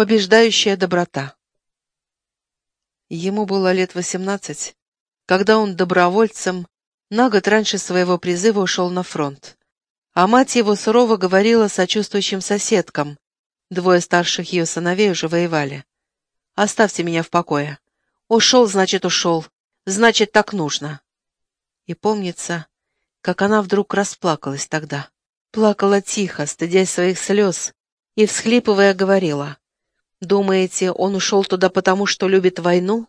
Побеждающая доброта. Ему было лет восемнадцать, когда он добровольцем на год раньше своего призыва ушел на фронт. А мать его сурово говорила сочувствующим соседкам, двое старших ее сыновей уже воевали. «Оставьте меня в покое. Ушел, значит, ушел. Значит, так нужно». И помнится, как она вдруг расплакалась тогда. Плакала тихо, стыдясь своих слез, и, всхлипывая, говорила. Думаете, он ушел туда потому, что любит войну?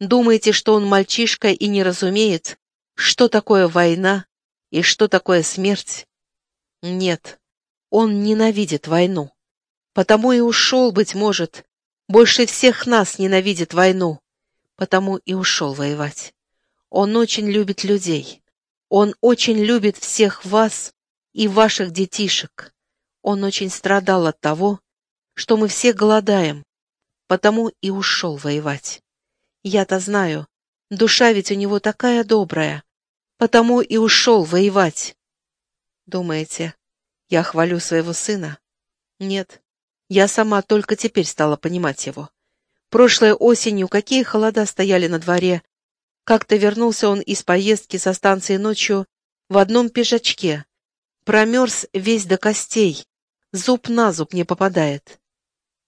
Думаете, что он мальчишка и не разумеет, что такое война и что такое смерть? Нет, он ненавидит войну. Потому и ушел, быть может, больше всех нас ненавидит войну, потому и ушел воевать. Он очень любит людей. Он очень любит всех вас и ваших детишек. Он очень страдал от того, что мы все голодаем, потому и ушел воевать. Я-то знаю, душа ведь у него такая добрая, потому и ушел воевать. Думаете, я хвалю своего сына? Нет, я сама только теперь стала понимать его. Прошлой осенью какие холода стояли на дворе. Как-то вернулся он из поездки со станции ночью в одном пижачке. Промерз весь до костей, зуб на зуб не попадает.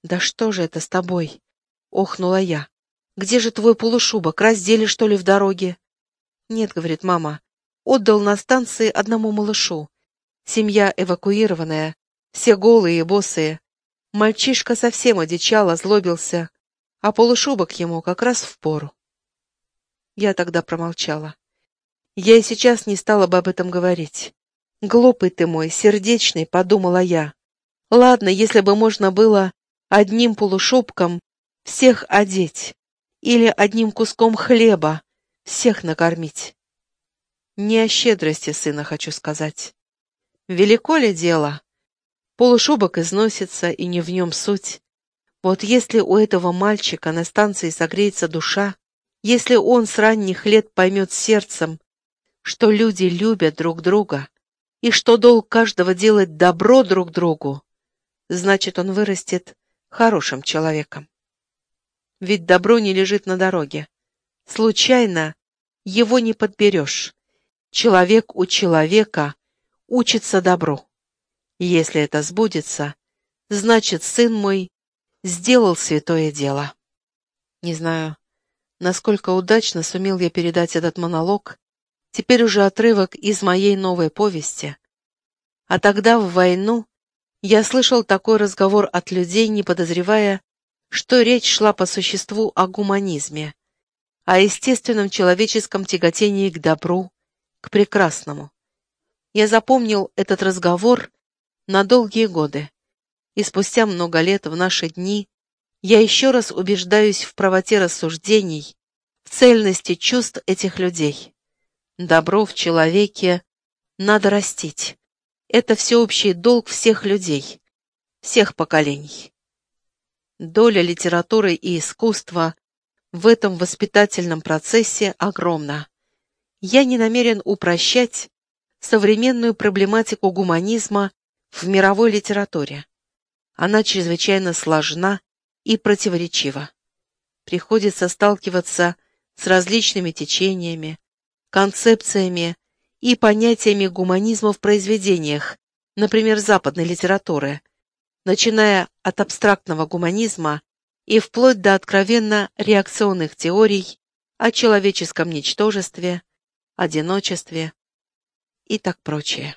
«Да что же это с тобой?» — охнула я. «Где же твой полушубок? Раздели, что ли, в дороге?» «Нет», — говорит мама, — «отдал на станции одному малышу. Семья эвакуированная, все голые и босые. Мальчишка совсем одичал, озлобился, а полушубок ему как раз в пору». Я тогда промолчала. Я и сейчас не стала бы об этом говорить. «Глупый ты мой, сердечный», — подумала я. «Ладно, если бы можно было одним полушубком всех одеть или одним куском хлеба всех накормить. Не о щедрости сына хочу сказать. Велико ли дело? Полушубок износится, и не в нем суть. Вот если у этого мальчика на станции согреется душа, если он с ранних лет поймет сердцем, что люди любят друг друга, и что долг каждого делать добро друг другу, значит, он вырастет хорошим человеком. Ведь добро не лежит на дороге. Случайно его не подберешь. Человек у человека учится добру. Если это сбудется, значит, сын мой сделал святое дело. Не знаю, насколько удачно сумел я передать этот монолог, теперь уже отрывок из моей новой повести. А тогда в войну я слышал такой разговор от людей, не подозревая, что речь шла по существу о гуманизме, о естественном человеческом тяготении к добру, к прекрасному. Я запомнил этот разговор на долгие годы, и спустя много лет в наши дни я еще раз убеждаюсь в правоте рассуждений, в цельности чувств этих людей. Добро в человеке надо растить, это всеобщий долг всех людей, всех поколений. Доля литературы и искусства в этом воспитательном процессе огромна. Я не намерен упрощать современную проблематику гуманизма в мировой литературе. Она чрезвычайно сложна и противоречива. Приходится сталкиваться с различными течениями, концепциями и понятиями гуманизма в произведениях, например, западной литературы, начиная от абстрактного гуманизма и вплоть до откровенно реакционных теорий о человеческом ничтожестве, одиночестве и так прочее.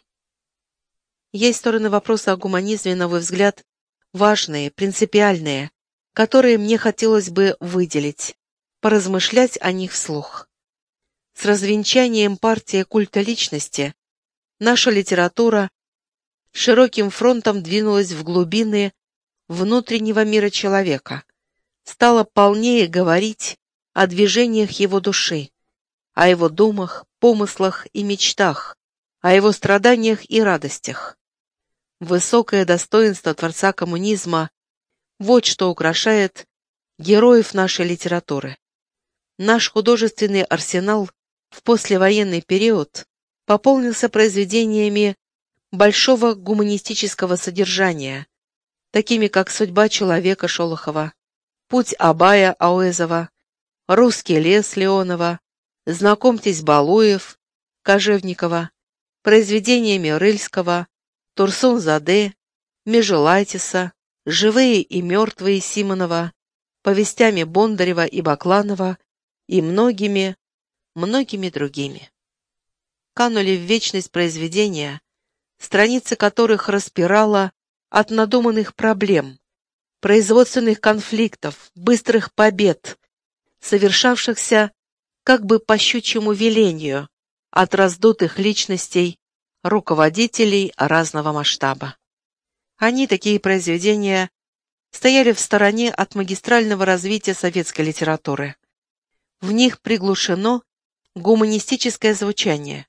Есть стороны вопроса о гуманизме, на мой взгляд, важные, принципиальные, которые мне хотелось бы выделить, поразмышлять о них вслух. С развенчанием партии культа личности наша литература широким фронтом двинулась в глубины внутреннего мира человека, стала полнее говорить о движениях его души, о его думах, помыслах и мечтах, о его страданиях и радостях. Высокое достоинство Творца коммунизма – вот что украшает героев нашей литературы. Наш художественный арсенал в послевоенный период пополнился произведениями большого гуманистического содержания, такими как «Судьба человека» Шолохова, «Путь Абая Ауэзова», «Русский лес» Леонова, «Знакомьтесь Балуев», Кожевникова, произведениями Рыльского, Турсун-Заде, Межелайтиса, «Живые и мертвые» Симонова, повестями Бондарева и Бакланова и многими, многими другими. Канули в вечность произведения, страницы которых распирала от надуманных проблем, производственных конфликтов, быстрых побед, совершавшихся как бы по щучьему велению от раздутых личностей, руководителей разного масштаба. Они, такие произведения, стояли в стороне от магистрального развития советской литературы. В них приглушено гуманистическое звучание.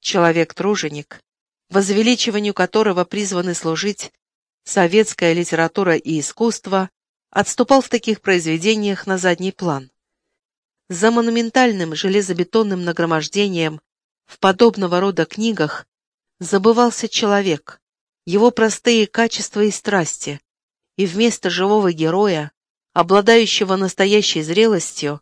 Человек-труженик, возвеличиванию которого призваны служить советская литература и искусство, отступал в таких произведениях на задний план. За монументальным железобетонным нагромождением в подобного рода книгах забывался человек, его простые качества и страсти, и вместо живого героя, обладающего настоящей зрелостью,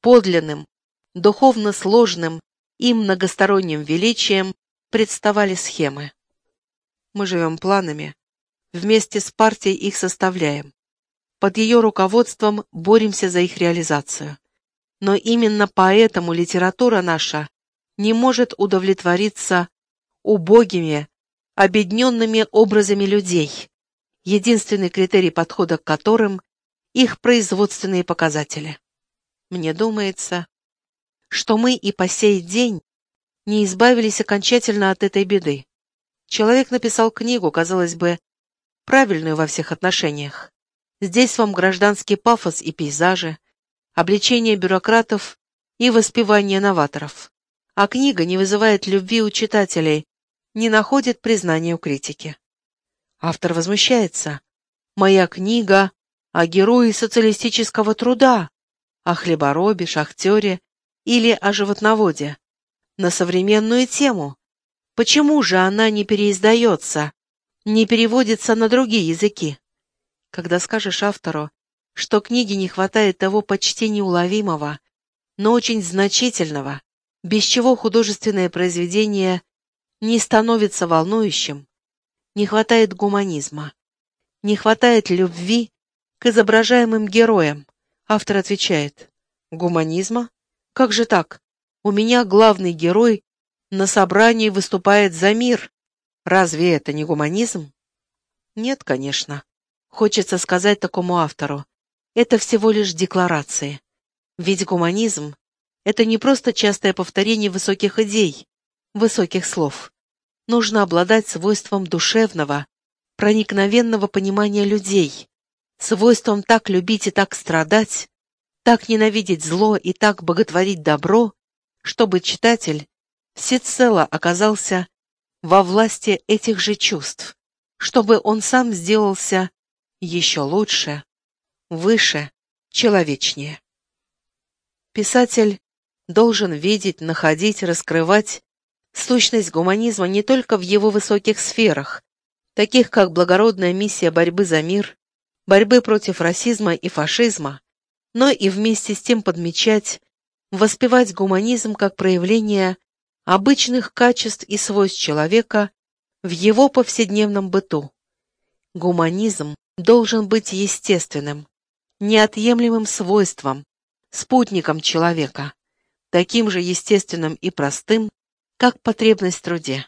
подлинным, духовно сложным и многосторонним величием, представали схемы. Мы живем планами, вместе с партией их составляем. Под ее руководством боремся за их реализацию. Но именно поэтому литература наша не может удовлетвориться убогими, обедненными образами людей, единственный критерий подхода к которым – их производственные показатели. Мне думается, что мы и по сей день не избавились окончательно от этой беды. Человек написал книгу, казалось бы, правильную во всех отношениях. Здесь вам гражданский пафос и пейзажи, обличение бюрократов и воспевание новаторов. А книга не вызывает любви у читателей, не находит признания у критики. Автор возмущается. «Моя книга о герое социалистического труда, о хлеборобе, шахтере или о животноводе, на современную тему. Почему же она не переиздается, не переводится на другие языки?» Когда скажешь автору, что книге не хватает того почти неуловимого, но очень значительного, без чего художественное произведение не становится волнующим, не хватает гуманизма, не хватает любви к изображаемым героям. Автор отвечает, гуманизма? Как же так? У меня главный герой на собрании выступает за мир. Разве это не гуманизм? Нет, конечно. Хочется сказать такому автору. Это всего лишь декларации. Ведь гуманизм — это не просто частое повторение высоких идей, высоких слов нужно обладать свойством душевного, проникновенного понимания людей, свойством так любить и так страдать, так ненавидеть зло и так боготворить добро, чтобы читатель всецело оказался во власти этих же чувств, чтобы он сам сделался еще лучше, выше, человечнее. Писатель должен видеть, находить, раскрывать Сущность гуманизма не только в его высоких сферах, таких как благородная миссия борьбы за мир, борьбы против расизма и фашизма, но и вместе с тем подмечать, воспевать гуманизм как проявление обычных качеств и свойств человека в его повседневном быту. Гуманизм должен быть естественным, неотъемлемым свойством, спутником человека, таким же естественным и простым, как потребность в труде.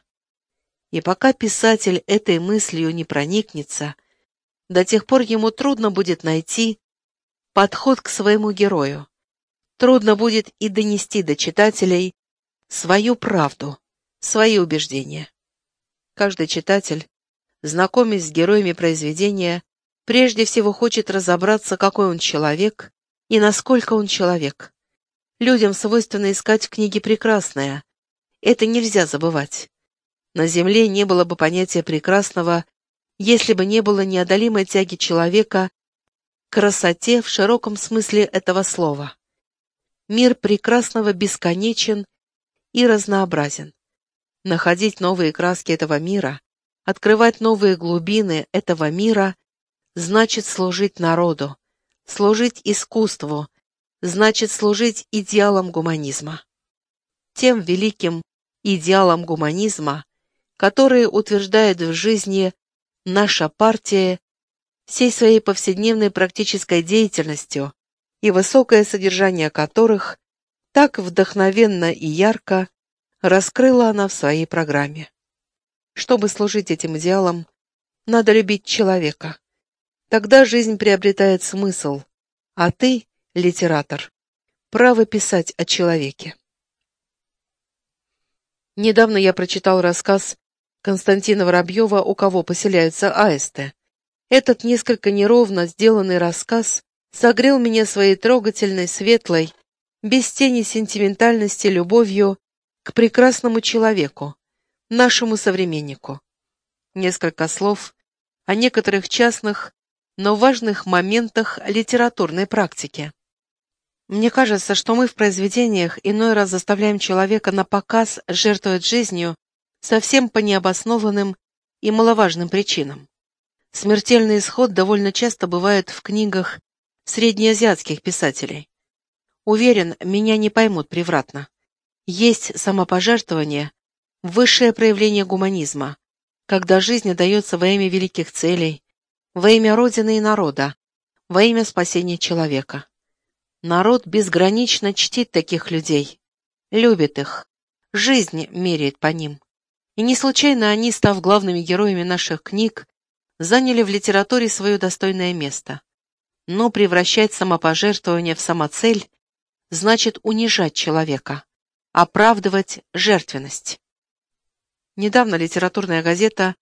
И пока писатель этой мыслью не проникнется, до тех пор ему трудно будет найти подход к своему герою. Трудно будет и донести до читателей свою правду, свои убеждения. Каждый читатель, знакомясь с героями произведения, прежде всего хочет разобраться, какой он человек и насколько он человек. Людям свойственно искать в книге прекрасное, это нельзя забывать. На Земле не было бы понятия прекрасного, если бы не было неодолимой тяги человека красоте в широком смысле этого слова. Мир прекрасного бесконечен и разнообразен. Находить новые краски этого мира, открывать новые глубины этого мира значит служить народу, служить искусству, значит служить идеалам гуманизма. Тем великим идеалам гуманизма, которые утверждает в жизни наша партия всей своей повседневной практической деятельностью и высокое содержание которых так вдохновенно и ярко раскрыла она в своей программе. Чтобы служить этим идеалам, надо любить человека. Тогда жизнь приобретает смысл, а ты, литератор, право писать о человеке. Недавно я прочитал рассказ Константина Воробьева «У кого поселяются аисты». Этот несколько неровно сделанный рассказ согрел меня своей трогательной, светлой, без тени сентиментальности любовью к прекрасному человеку, нашему современнику. Несколько слов о некоторых частных, но важных моментах литературной практики. Мне кажется, что мы в произведениях иной раз заставляем человека на показ жертвовать жизнью совсем по необоснованным и маловажным причинам. Смертельный исход довольно часто бывает в книгах среднеазиатских писателей. Уверен, меня не поймут превратно. Есть самопожертвование, высшее проявление гуманизма, когда жизнь дается во имя великих целей, во имя Родины и народа, во имя спасения человека. Народ безгранично чтит таких людей, любит их, жизнь меряет по ним. И не случайно они, став главными героями наших книг, заняли в литературе свое достойное место. Но превращать самопожертвование в самоцель значит унижать человека, оправдывать жертвенность. Недавно литературная газета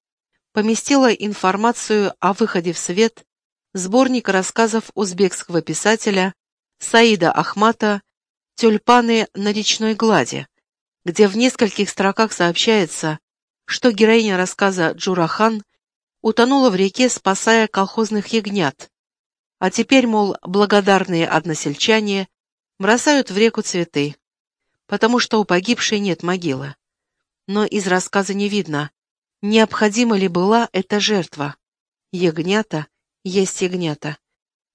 поместила информацию о выходе в свет сборника рассказов узбекского писателя Саида Ахмата «Тюльпаны на речной глади», где в нескольких строках сообщается, что героиня рассказа Джурахан утонула в реке, спасая колхозных ягнят, а теперь, мол, благодарные односельчане бросают в реку цветы, потому что у погибшей нет могилы. Но из рассказа не видно, необходима ли была эта жертва. Ягнята есть ягнята.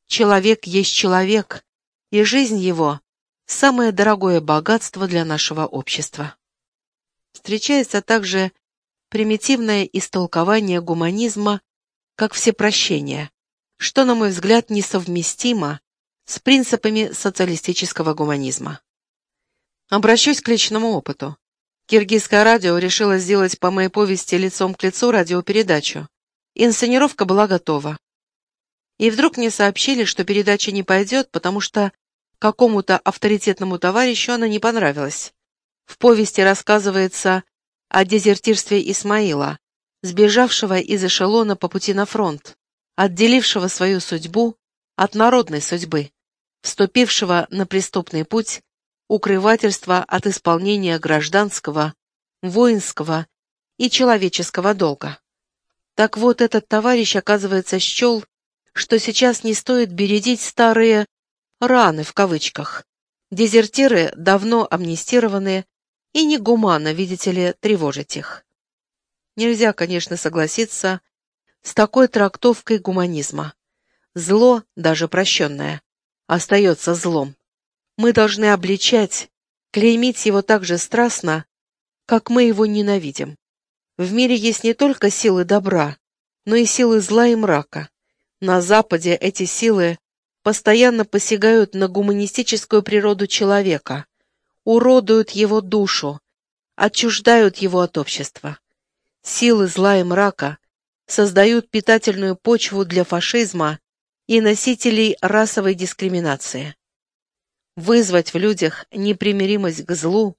Человек есть человек, и жизнь его – самое дорогое богатство для нашего общества. Встречается также примитивное истолкование гуманизма как всепрощение, что, на мой взгляд, несовместимо с принципами социалистического гуманизма. Обращусь к личному опыту. Киргизское радио решило сделать по моей повести лицом к лицу радиопередачу. Инсценировка была готова. И вдруг мне сообщили, что передача не пойдет, потому что какому-то авторитетному товарищу она не понравилась. В повести рассказывается о дезертирстве Исмаила, сбежавшего из эшелона по пути на фронт, отделившего свою судьбу от народной судьбы, вступившего на преступный путь укрывательства от исполнения гражданского, воинского и человеческого долга. Так вот, этот товарищ, оказывается, счел, что сейчас не стоит бередить старые «раны» в кавычках. Дезертиры давно амнистированы, и негуманно, видите ли, тревожить их. Нельзя, конечно, согласиться с такой трактовкой гуманизма. Зло, даже прощенное, остается злом. Мы должны обличать, клеймить его так же страстно, как мы его ненавидим. В мире есть не только силы добра, но и силы зла и мрака. На Западе эти силы постоянно посягают на гуманистическую природу человека, уродуют его душу, отчуждают его от общества. Силы зла и мрака создают питательную почву для фашизма и носителей расовой дискриминации. Вызвать в людях непримиримость к злу,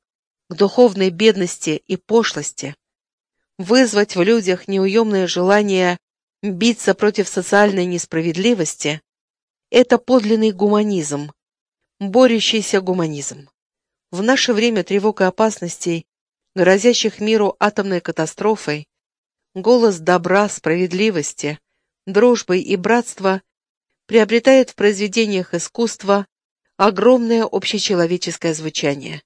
к духовной бедности и пошлости, вызвать в людях неуемное желание биться против социальной несправедливости – это подлинный гуманизм, борющийся гуманизм. В наше время тревог и опасностей, грозящих миру атомной катастрофой, голос добра, справедливости, дружбы и братства приобретает в произведениях искусства огромное общечеловеческое звучание.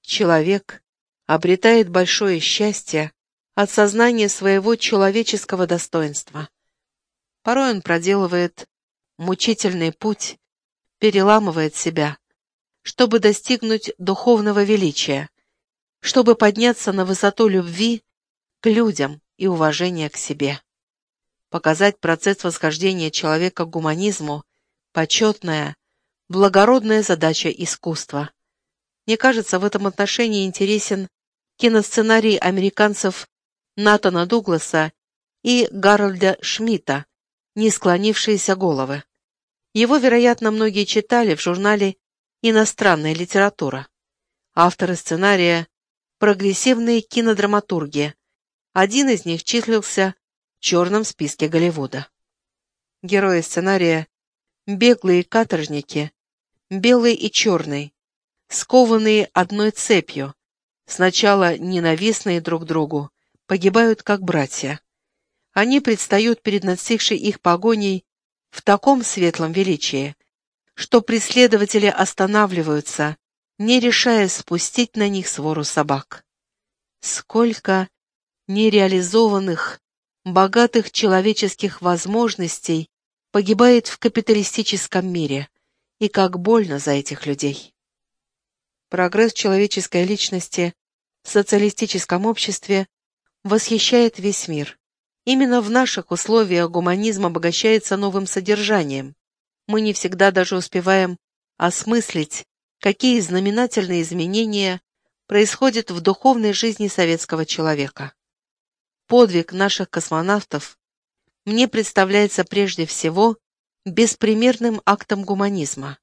Человек обретает большое счастье от сознания своего человеческого достоинства. Порой он проделывает мучительный путь, переламывает себя, чтобы достигнуть духовного величия, чтобы подняться на высоту любви к людям и уважения к себе. Показать процесс восхождения человека к гуманизму – почетная, благородная задача искусства. Мне кажется, в этом отношении интересен киносценарий американцев Натана Дугласа и Гарольда Шмидта «Не склонившиеся головы». Его, вероятно, многие читали в журнале «Иностранная литература». Авторы сценария – прогрессивные кинодраматурги. Один из них числился в черном списке Голливуда. Герои сценария – беглые каторжники, белый и черный, скованные одной цепью, сначала ненавистные друг другу, погибают как братья. Они предстают перед настигшей их погоней в таком светлом величии, что преследователи останавливаются, не решая спустить на них свору собак. Сколько нереализованных, богатых человеческих возможностей погибает в капиталистическом мире, и как больно за этих людей. Прогресс человеческой личности в социалистическом обществе восхищает весь мир. Именно в наших условиях гуманизм обогащается новым содержанием. Мы не всегда даже успеваем осмыслить, какие знаменательные изменения происходят в духовной жизни советского человека. Подвиг наших космонавтов мне представляется прежде всего беспримерным актом гуманизма.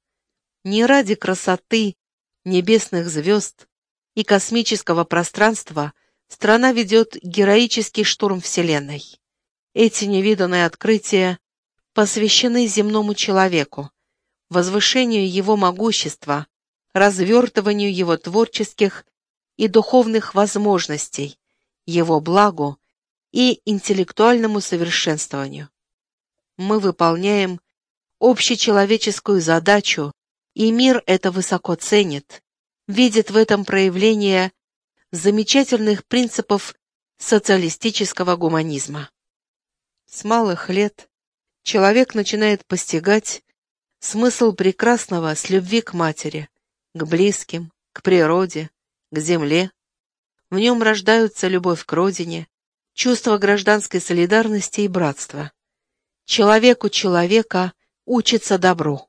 Не ради красоты, небесных звезд и космического пространства страна ведет героический штурм Вселенной. Эти невиданные открытия посвящены земному человеку, возвышению его могущества, развертыванию его творческих и духовных возможностей, его благу и интеллектуальному совершенствованию. Мы выполняем общечеловеческую задачу, и мир это высоко ценит, видит в этом проявление замечательных принципов социалистического гуманизма. С малых лет человек начинает постигать смысл прекрасного с любви к матери, к близким, к природе, к земле. В нем рождаются любовь к родине, чувство гражданской солидарности и братства. Человеку человека учится добру.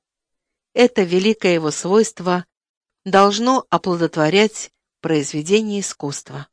Это великое его свойство должно оплодотворять произведение искусства.